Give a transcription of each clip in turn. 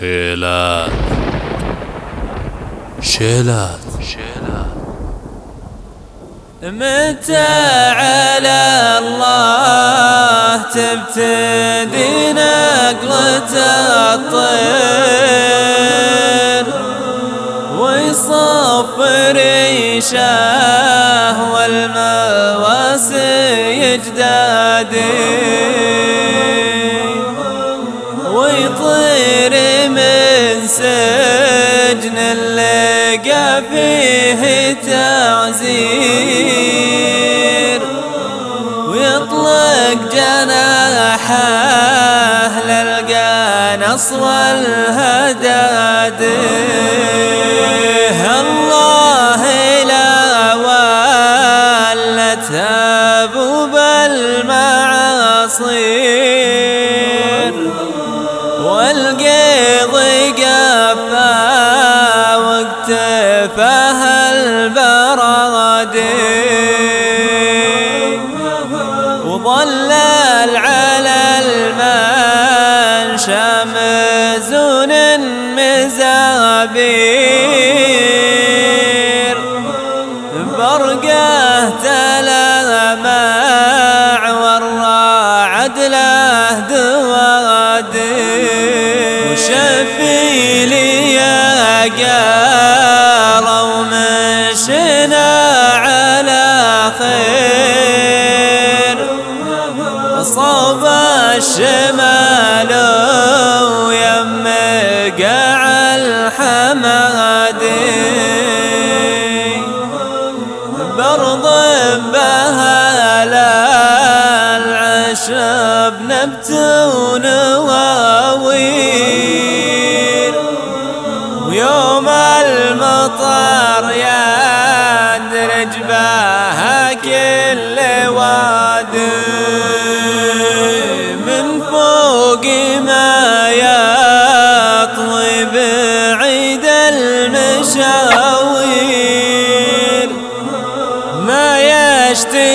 شيلات شيلات شيلات متى على الله تبتدي نقلة الطير؟ ويصفر ريشه والمواسي جدادي فيه تعزير ويطلق جناحه للقى نصر الهداد الله لا ولت أبو بالمعاصير والقيض مزابير برقة تلمع والرعد له دوادي وشفيلي يا قال برض بها العشب نبت ونواوير ويوم المطر يدرج بها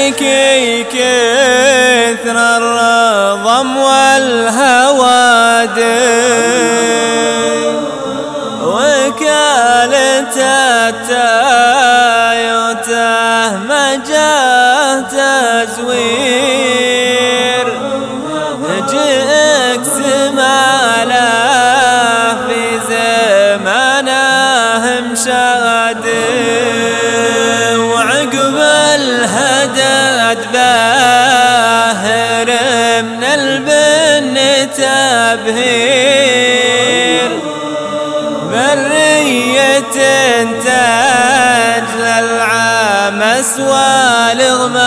يشتكي كثر الرضم والهوادي وكالة التايوته مجاة تزوير. جئك سماله في زمانه مشادي الهدد باهر من البن تبهير. برية تاج للعمس والغمادي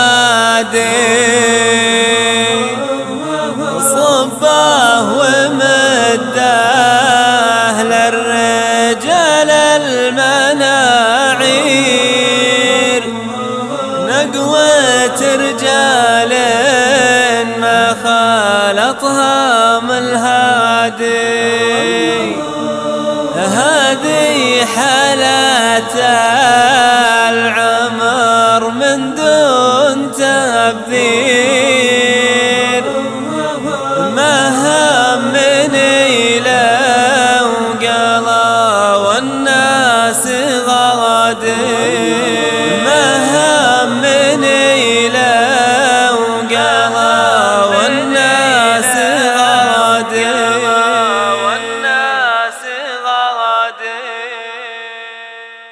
صباه ومداه للرجال المناعير. نقوة حالات